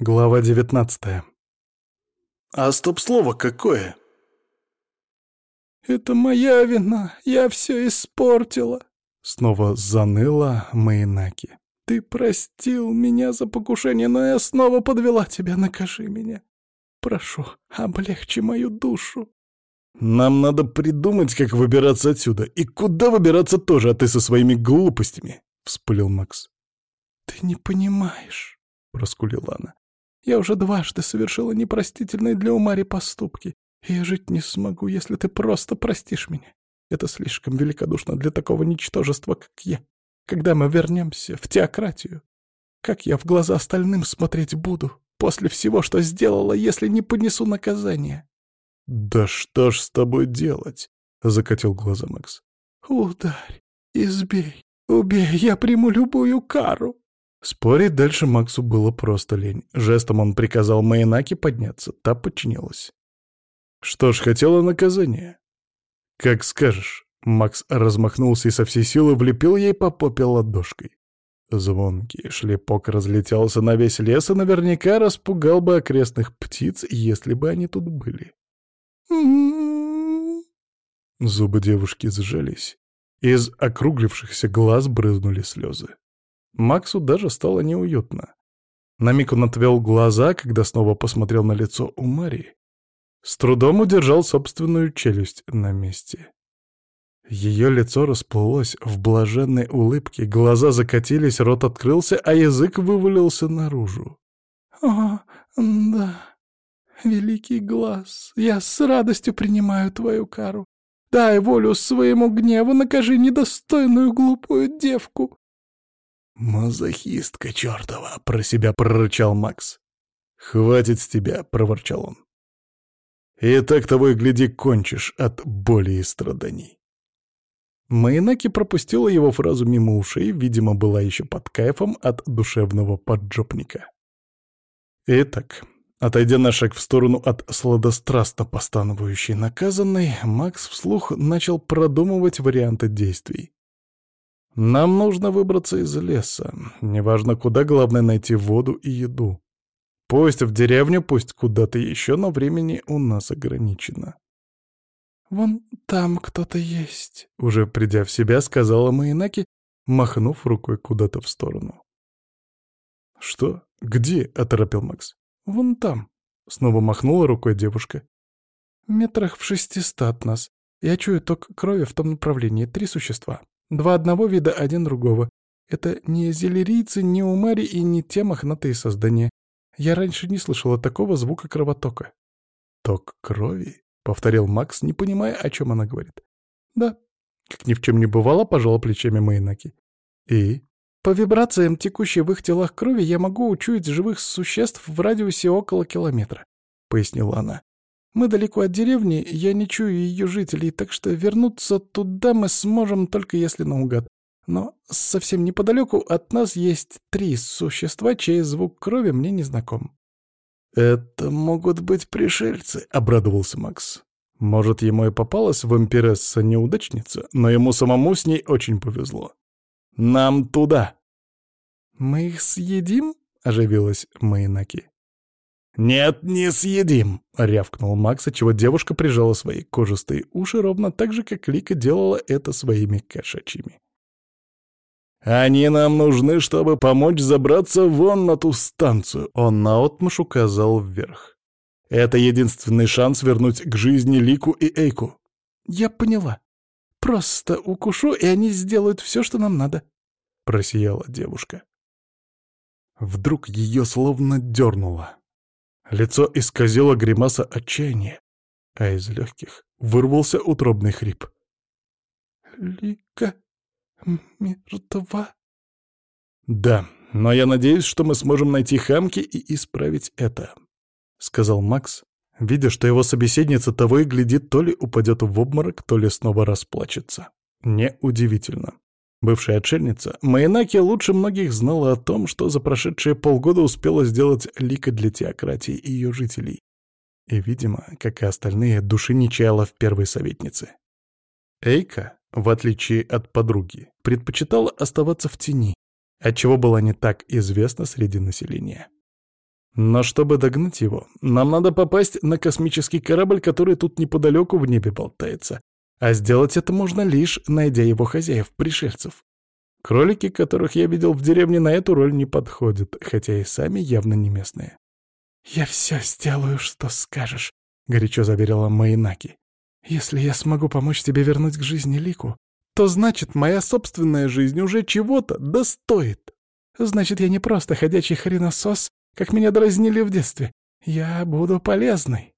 Глава девятнадцатая. «А стоп-слово какое?» «Это моя вина, я все испортила», — снова заныла Майнаки. «Ты простил меня за покушение, но я снова подвела тебя, накажи меня. Прошу, облегчи мою душу». «Нам надо придумать, как выбираться отсюда. И куда выбираться тоже, а ты со своими глупостями», — вспылил Макс. «Ты не понимаешь», — проскулила она. «Я уже дважды совершила непростительные для Умари поступки, и я жить не смогу, если ты просто простишь меня. Это слишком великодушно для такого ничтожества, как я. Когда мы вернемся в теократию, как я в глаза остальным смотреть буду после всего, что сделала, если не понесу наказание?» «Да что ж с тобой делать?» — закатил глаза Макс. «Ударь, избей, убей, я приму любую кару!» Спорить дальше Максу было просто лень. Жестом он приказал Майнаке подняться, та подчинилась. «Что ж, хотела наказания?» «Как скажешь». Макс размахнулся и со всей силы влепил ей по попе ладошкой. Звонкий шлепок разлетелся на весь лес и наверняка распугал бы окрестных птиц, если бы они тут были. Зубы девушки сжались. Из округлившихся глаз брызнули слезы. Максу даже стало неуютно. На миг он отвел глаза, когда снова посмотрел на лицо у Марии. С трудом удержал собственную челюсть на месте. Ее лицо расплылось в блаженной улыбке, глаза закатились, рот открылся, а язык вывалился наружу. «О, да, великий глаз, я с радостью принимаю твою кару. Дай волю своему гневу, накажи недостойную глупую девку. «Мазохистка чертова!» — про себя прорычал Макс. «Хватит с тебя!» — проворчал он. «И так того и гляди кончишь от боли и страданий». Майнаки пропустила его фразу мимо ушей, видимо, была еще под кайфом от душевного поджопника. Итак, отойдя на шаг в сторону от сладострастно постановающей наказанной, Макс вслух начал продумывать варианты действий. Нам нужно выбраться из леса. Неважно куда, главное найти воду и еду. Пусть в деревню, пусть куда-то еще, но времени у нас ограничено. «Вон там кто-то есть», — уже придя в себя, сказала Маинаки, махнув рукой куда-то в сторону. «Что? Где?» — оторопил Макс. «Вон там», — снова махнула рукой девушка. «Метрах в шестиста от нас. Я чую ток крови в том направлении. Три существа. Два одного вида, один другого. Это не зелерийцы, не умари и не те мохнатые создания. Я раньше не слышала такого звука кровотока. «Ток крови?» — повторил Макс, не понимая, о чем она говорит. «Да». Как ни в чем не бывало, пожала плечами Майнаки. «И?» «По вибрациям, текущей в их телах крови, я могу учуять живых существ в радиусе около километра», — пояснила она. Мы далеко от деревни, я не чую ее жителей, так что вернуться туда мы сможем только если наугад. Но совсем неподалеку от нас есть три существа, чей звук крови мне не знаком. «Это могут быть пришельцы», — обрадовался Макс. Может, ему и попалась вампиресса-неудачница, но ему самому с ней очень повезло. «Нам туда!» «Мы их съедим?» — оживилась Майнаки. «Нет, не съедим!» — рявкнул Макс, чего девушка прижала свои кожистые уши ровно так же, как Лика делала это своими кошачьими. «Они нам нужны, чтобы помочь забраться вон на ту станцию!» Он наотмашь указал вверх. «Это единственный шанс вернуть к жизни Лику и Эйку». «Я поняла. Просто укушу, и они сделают все, что нам надо», — просияла девушка. Вдруг ее словно дернуло. Лицо исказило гримаса отчаяния, а из легких вырвался утробный хрип. «Лика мертва?» «Да, но я надеюсь, что мы сможем найти Хамки и исправить это», — сказал Макс, видя, что его собеседница того и глядит, то ли упадет в обморок, то ли снова расплачется. Неудивительно. Бывшая отшельница, Майнаки лучше многих знала о том, что за прошедшие полгода успела сделать Лика для теократии и ее жителей. И, видимо, как и остальные, души не чаяла в первой советнице. Эйка, в отличие от подруги, предпочитала оставаться в тени, отчего была не так известна среди населения. Но чтобы догнать его, нам надо попасть на космический корабль, который тут неподалеку в небе болтается. А сделать это можно лишь, найдя его хозяев, пришельцев. Кролики, которых я видел в деревне, на эту роль не подходят, хотя и сами явно не местные. «Я все сделаю, что скажешь», — горячо заверила Майнаки. «Если я смогу помочь тебе вернуть к жизни Лику, то значит, моя собственная жизнь уже чего-то достоит. Значит, я не просто ходячий хреносос, как меня дразнили в детстве. Я буду полезной».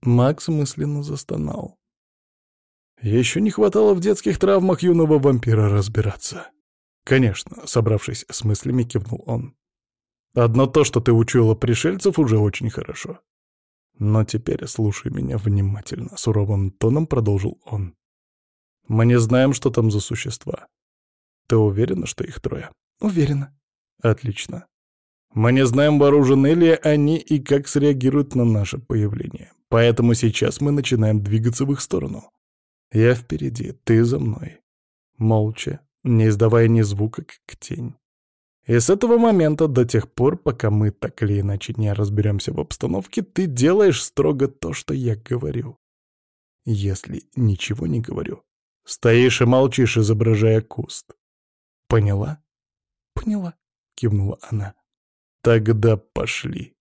Макс мысленно застонал. Еще не хватало в детских травмах юного вампира разбираться. Конечно, собравшись с мыслями, кивнул он. Одно то, что ты учуяла пришельцев, уже очень хорошо. Но теперь слушай меня внимательно, суровым тоном продолжил он. Мы не знаем, что там за существа. Ты уверена, что их трое? Уверена. Отлично. Мы не знаем, вооружены ли они и как среагируют на наше появление. Поэтому сейчас мы начинаем двигаться в их сторону. Я впереди, ты за мной. Молча, не издавая ни звука, как тень. И с этого момента до тех пор, пока мы так или иначе не разберемся в обстановке, ты делаешь строго то, что я говорю. Если ничего не говорю, стоишь и молчишь, изображая куст. Поняла? Поняла, кивнула она. Тогда пошли.